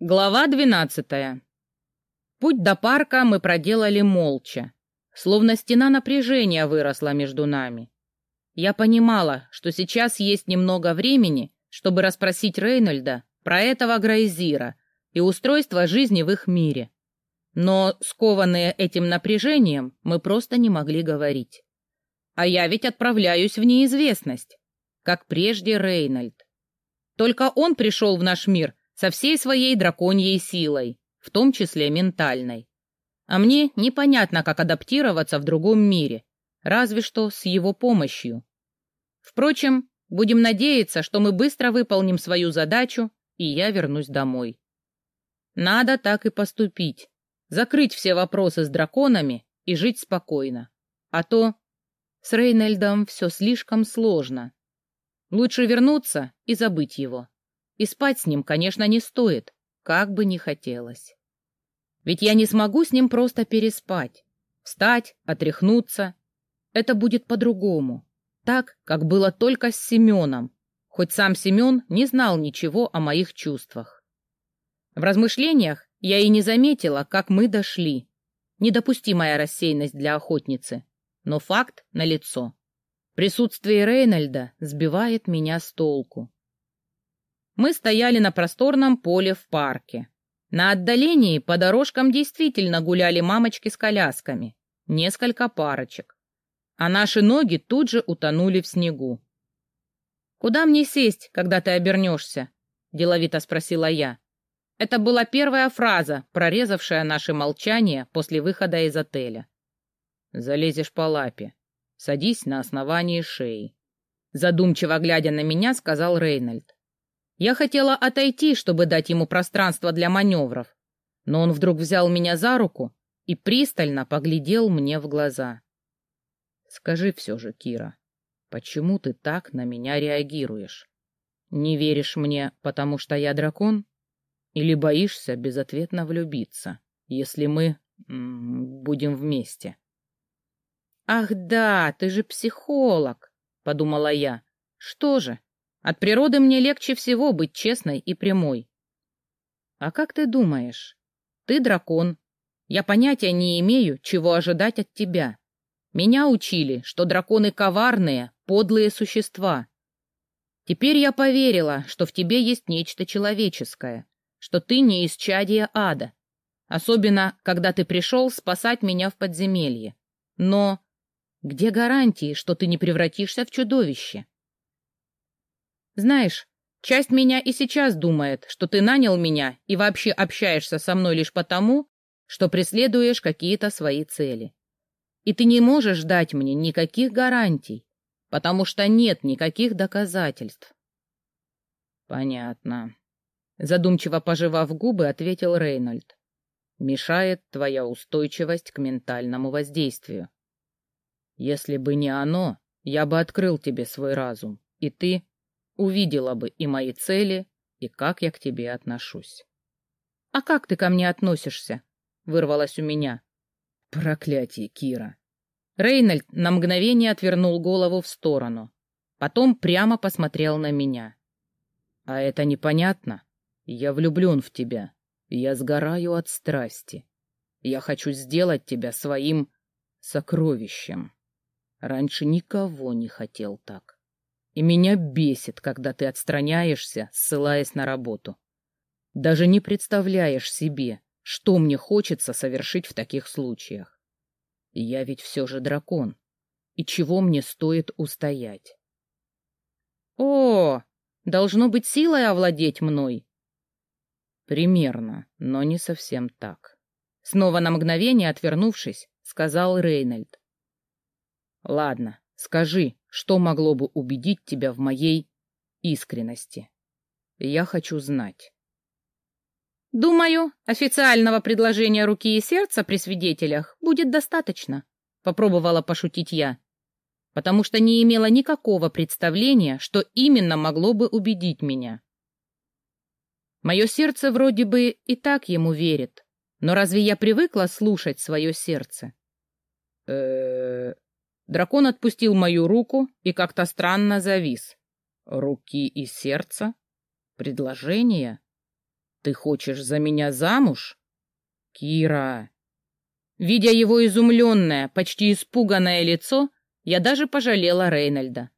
Глава двенадцатая. Путь до парка мы проделали молча, словно стена напряжения выросла между нами. Я понимала, что сейчас есть немного времени, чтобы расспросить Рейнольда про этого Грайзира и устройство жизни в их мире. Но, скованные этим напряжением, мы просто не могли говорить. А я ведь отправляюсь в неизвестность, как прежде Рейнольд. Только он пришел в наш мир — со всей своей драконьей силой, в том числе ментальной. А мне непонятно, как адаптироваться в другом мире, разве что с его помощью. Впрочем, будем надеяться, что мы быстро выполним свою задачу, и я вернусь домой. Надо так и поступить, закрыть все вопросы с драконами и жить спокойно. А то с Рейнольдом все слишком сложно. Лучше вернуться и забыть его. И спать с ним, конечно, не стоит, как бы ни хотелось. Ведь я не смогу с ним просто переспать. Встать, отряхнуться. Это будет по-другому. Так, как было только с Семеном, хоть сам Семен не знал ничего о моих чувствах. В размышлениях я и не заметила, как мы дошли. Недопустимая рассеянность для охотницы. Но факт налицо. Присутствие Рейнольда сбивает меня с толку. Мы стояли на просторном поле в парке. На отдалении по дорожкам действительно гуляли мамочки с колясками, несколько парочек. А наши ноги тут же утонули в снегу. «Куда мне сесть, когда ты обернешься?» — деловито спросила я. Это была первая фраза, прорезавшая наше молчание после выхода из отеля. «Залезешь по лапе. Садись на основании шеи». Задумчиво глядя на меня, сказал Рейнольд. Я хотела отойти, чтобы дать ему пространство для маневров, но он вдруг взял меня за руку и пристально поглядел мне в глаза. «Скажи все же, Кира, почему ты так на меня реагируешь? Не веришь мне, потому что я дракон? Или боишься безответно влюбиться, если мы будем вместе?» «Ах да, ты же психолог!» — подумала я. «Что же, от природы мне легче всего быть честной и прямой. А как ты думаешь? Ты дракон. Я понятия не имею, чего ожидать от тебя. Меня учили, что драконы коварные, подлые существа. Теперь я поверила, что в тебе есть нечто человеческое, что ты не из чадия ада. Особенно, когда ты пришел спасать меня в подземелье. Но где гарантии, что ты не превратишься в чудовище? Знаешь, часть меня и сейчас думает, что ты нанял меня и вообще общаешься со мной лишь потому, что преследуешь какие-то свои цели. И ты не можешь дать мне никаких гарантий, потому что нет никаких доказательств. Понятно. Задумчиво пожевав губы, ответил Рейнольд. Мешает твоя устойчивость к ментальному воздействию. Если бы не оно, я бы открыл тебе свой разум, и ты увидела бы и мои цели, и как я к тебе отношусь. — А как ты ко мне относишься? — вырвалось у меня. — Проклятие, Кира! Рейнольд на мгновение отвернул голову в сторону, потом прямо посмотрел на меня. — А это непонятно? Я влюблен в тебя. Я сгораю от страсти. Я хочу сделать тебя своим сокровищем. Раньше никого не хотел так. И меня бесит, когда ты отстраняешься, ссылаясь на работу. Даже не представляешь себе, что мне хочется совершить в таких случаях. Я ведь все же дракон. И чего мне стоит устоять? О, должно быть силой овладеть мной. Примерно, но не совсем так. Снова на мгновение отвернувшись, сказал Рейнольд. Ладно, скажи, что могло бы убедить тебя в моей искренности? Я хочу знать. Думаю, официального предложения руки и сердца при свидетелях будет достаточно, попробовала пошутить я, потому что не имела никакого представления, что именно могло бы убедить меня. Мое сердце вроде бы и так ему верит, но разве я привыкла слушать свое сердце? Э, Дракон отпустил мою руку и как-то странно завис. Руки и сердце? Предложение? Ты хочешь за меня замуж? Кира. Видя его изумленное, почти испуганное лицо, я даже пожалела Рейнольда.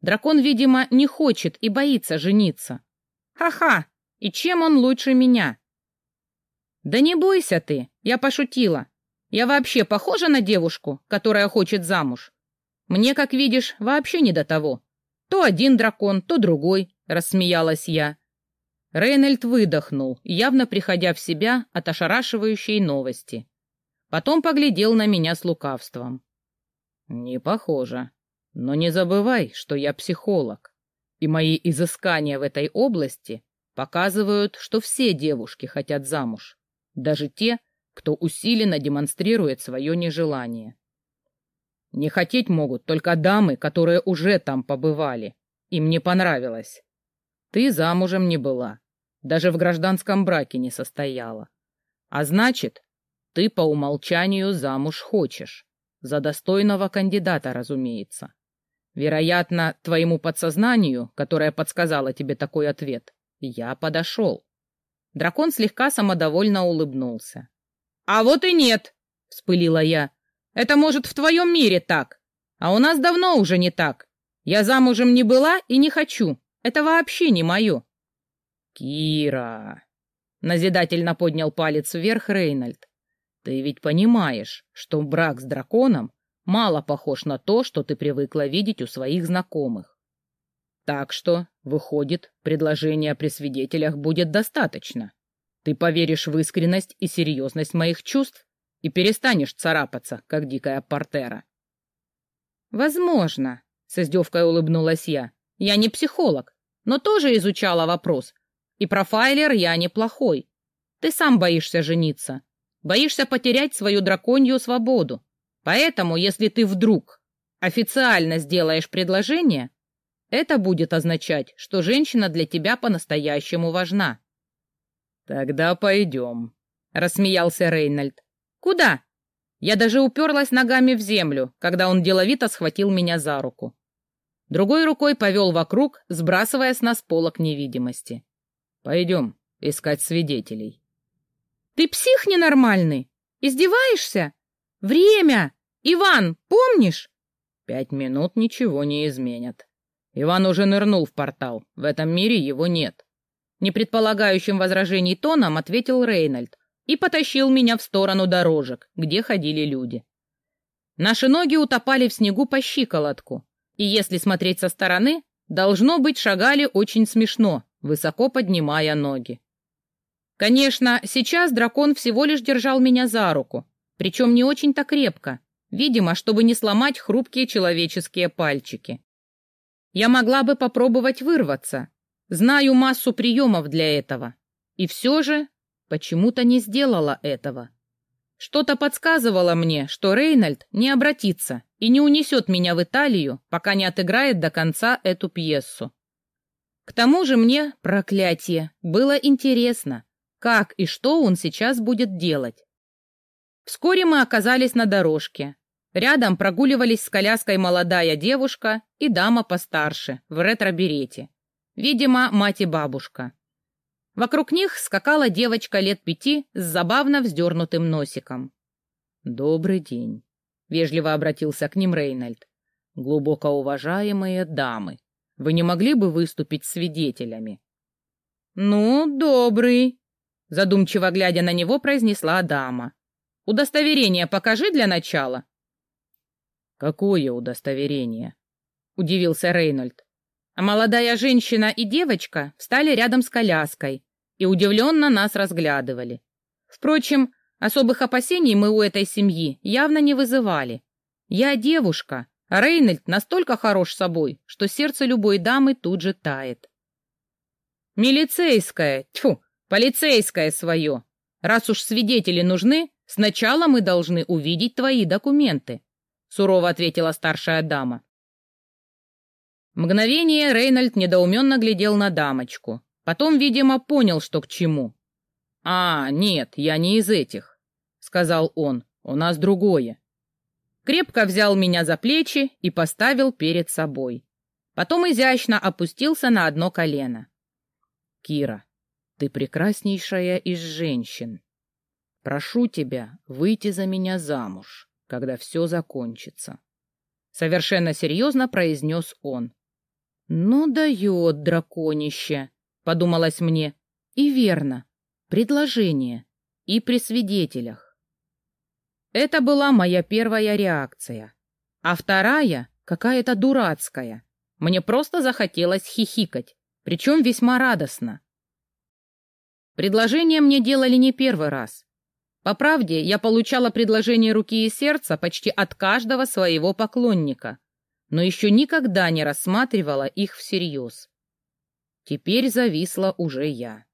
Дракон, видимо, не хочет и боится жениться. Ха-ха! И чем он лучше меня? Да не бойся ты, я пошутила. Я вообще похожа на девушку, которая хочет замуж? Мне, как видишь, вообще не до того. То один дракон, то другой, рассмеялась я. Рейнольд выдохнул, явно приходя в себя от ошарашивающей новости. Потом поглядел на меня с лукавством. «Не похоже. Но не забывай, что я психолог, и мои изыскания в этой области показывают, что все девушки хотят замуж, даже те, кто усиленно демонстрирует свое нежелание. Не хотеть могут только дамы, которые уже там побывали. Им не понравилось. Ты замужем не была, даже в гражданском браке не состояла. А значит, ты по умолчанию замуж хочешь. За достойного кандидата, разумеется. Вероятно, твоему подсознанию, которое подсказало тебе такой ответ, я подошел. Дракон слегка самодовольно улыбнулся. «А вот и нет!» — вспылила я. «Это, может, в твоем мире так, а у нас давно уже не так. Я замужем не была и не хочу. Это вообще не мое». «Кира!» — назидательно поднял палец вверх Рейнольд. «Ты ведь понимаешь, что брак с драконом мало похож на то, что ты привыкла видеть у своих знакомых. Так что, выходит, предложения при свидетелях будет достаточно. Ты поверишь в искренность и серьезность моих чувств и перестанешь царапаться, как дикая портера. Возможно, с издевкой улыбнулась я. Я не психолог, но тоже изучала вопрос. И профайлер я неплохой. Ты сам боишься жениться. Боишься потерять свою драконью свободу. Поэтому, если ты вдруг официально сделаешь предложение, это будет означать, что женщина для тебя по-настоящему важна. Тогда пойдем, рассмеялся Рейнольд. Куда? Я даже уперлась ногами в землю, когда он деловито схватил меня за руку. Другой рукой повел вокруг, сбрасывая с нас полок невидимости. Пойдем искать свидетелей. Ты псих ненормальный? Издеваешься? Время! Иван, помнишь? Пять минут ничего не изменят. Иван уже нырнул в портал. В этом мире его нет. Непредполагающим возражений тоном ответил Рейнольд и потащил меня в сторону дорожек, где ходили люди. Наши ноги утопали в снегу по щиколотку, и если смотреть со стороны, должно быть, шагали очень смешно, высоко поднимая ноги. Конечно, сейчас дракон всего лишь держал меня за руку, причем не очень-то крепко, видимо, чтобы не сломать хрупкие человеческие пальчики. Я могла бы попробовать вырваться, знаю массу приемов для этого, и все же почему-то не сделала этого. Что-то подсказывало мне, что Рейнольд не обратится и не унесет меня в Италию, пока не отыграет до конца эту пьесу. К тому же мне, проклятие, было интересно, как и что он сейчас будет делать. Вскоре мы оказались на дорожке. Рядом прогуливались с коляской молодая девушка и дама постарше в ретро-берете. Видимо, мать и бабушка. Вокруг них скакала девочка лет пяти с забавно вздернутым носиком. «Добрый день», — вежливо обратился к ним Рейнольд. «Глубоко уважаемые дамы, вы не могли бы выступить свидетелями?» «Ну, добрый», — задумчиво глядя на него, произнесла дама. Удостоверение покажи для начала. Какое удостоверение? Удивился Рейнольд. А молодая женщина и девочка встали рядом с коляской и удивленно нас разглядывали. Впрочем, особых опасений мы у этой семьи явно не вызывали. Я девушка, а Рейнольд настолько хорош собой, что сердце любой дамы тут же тает. Милицейское, тьфу, полицейское свое. Раз уж свидетели нужны, Сначала мы должны увидеть твои документы, сурово ответила старшая дама. Мгновение Рейнольд недоуменно глядел на дамочку. Потом, видимо, понял, что к чему. «А, нет, я не из этих», — сказал он. «У нас другое». Крепко взял меня за плечи и поставил перед собой. Потом изящно опустился на одно колено. «Кира, Ты прекраснейшая из женщин. Прошу тебя выйти за меня замуж, когда все закончится. Совершенно серьезно произнес он. Ну дает драконище, подумалось мне. И верно. Предложение. И при свидетелях. Это была моя первая реакция. А вторая какая-то дурацкая. Мне просто захотелось хихикать, причем весьма радостно. Предложение мне делали не первый раз. По правде, я получала предложение руки и сердца почти от каждого своего поклонника, но еще никогда не рассматривала их всерьез. Теперь зависла уже я.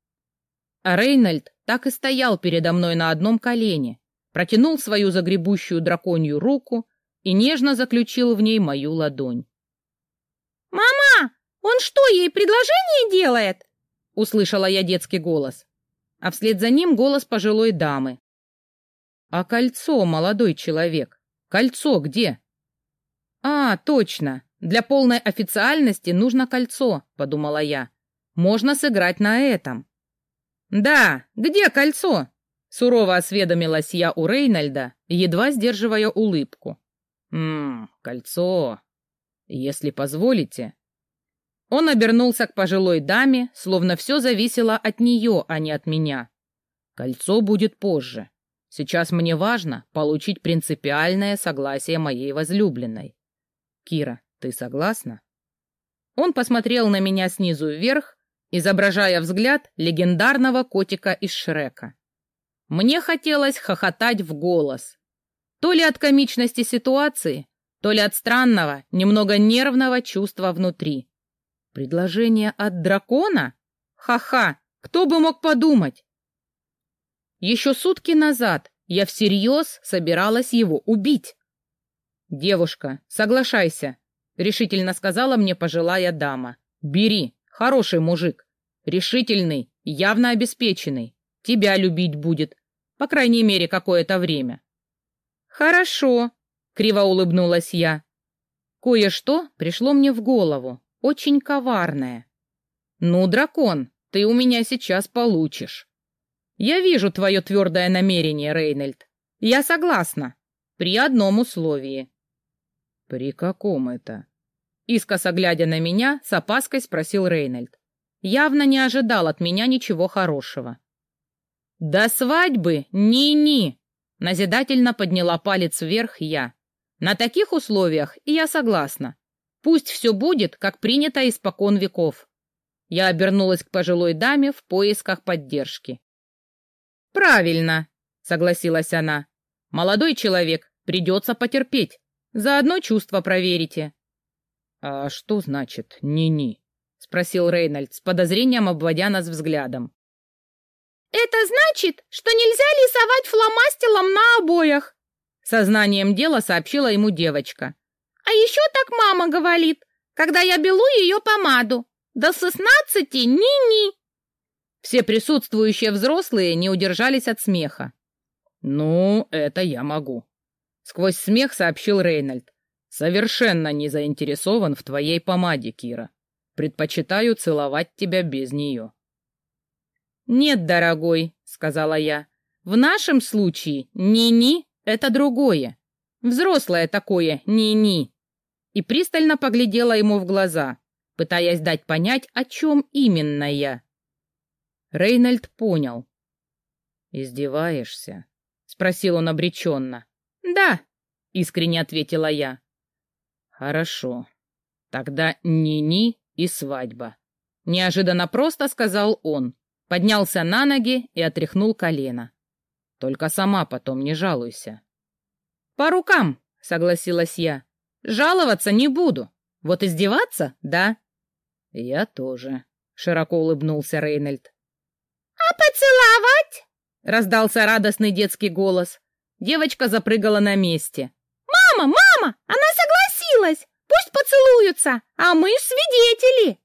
А Рейнольд так и стоял передо мной на одном колене, протянул свою загребущую драконью руку и нежно заключил в ней мою ладонь. «Мама, он что, ей предложение делает?» — услышала я детский голос, а вслед за ним голос пожилой дамы. «А кольцо, молодой человек, кольцо где?» «А, точно, для полной официальности нужно кольцо», — подумала я. «Можно сыграть на этом». «Да, где кольцо?» — сурово осведомилась я у Рейнольда, едва сдерживая улыбку. «Ммм, кольцо. Если позволите». Он обернулся к пожилой даме, словно все зависело от нее, а не от меня. «Кольцо будет позже. Сейчас мне важно получить принципиальное согласие моей возлюбленной. Кира, ты согласна?» Он посмотрел на меня снизу вверх, изображая взгляд легендарного котика из Шрека. Мне хотелось хохотать в голос. То ли от комичности ситуации, то ли от странного, немного нервного чувства внутри. Предложение от дракона? Ха-ха, кто бы мог подумать? Еще сутки назад я всерьез собиралась его убить. «Девушка, соглашайся», — решительно сказала мне пожилая дама. «Бери, Хороший мужик. Решительный, явно обеспеченный. Тебя любить будет. По крайней мере, какое-то время. Хорошо, криво улыбнулась я. Кое-что пришло мне в голову, очень коварное. Ну, дракон, ты у меня сейчас получишь. Я вижу твое твердое намерение, Рейнольд. Я согласна. При одном условии. При каком это? Искоса глядя на меня, с опаской спросил Рейнольд. Явно не ожидал от меня ничего хорошего. «До свадьбы ни-ни!» Назидательно подняла палец вверх я. «На таких условиях и я согласна. Пусть все будет, как принято испокон веков». Я обернулась к пожилой даме в поисках поддержки. «Правильно», — согласилась она. «Молодой человек, придется потерпеть. Заодно чувства проверите. «А что значит «ни-ни»?» — спросил Рейнольд с подозрением, обводя нас взглядом. «Это значит, что нельзя рисовать фломастером на обоях», — сознанием дела сообщила ему девочка. «А еще так мама говорит, когда я белу ее помаду. До шестнадцати ни-ни». Все присутствующие взрослые не удержались от смеха. «Ну, это я могу», — сквозь смех сообщил Рейнольд. Совершенно не заинтересован в твоей помаде, Кира. Предпочитаю целовать тебя без нее. Нет, дорогой, сказала я. В нашем случае ни-ни — это другое. Взрослое такое ни-ни. И пристально поглядела ему в глаза, пытаясь дать понять, о чем именно я. Рейнольд понял. «Издеваешься?» — спросил он обреченно. «Да», — искренне ответила я. Хорошо. Тогда ни-ни и свадьба. Неожиданно просто сказал он. Поднялся на ноги и отряхнул колено. Только сама потом не жалуйся. По рукам, согласилась я. Жаловаться не буду. Вот издеваться, да? Я тоже, широко улыбнулся Рейнольд. А поцеловать? Раздался радостный детский голос. Девочка запрыгала на месте. Мама, мама, она согласилась! Пусть поцелуются, а мы свидетели!»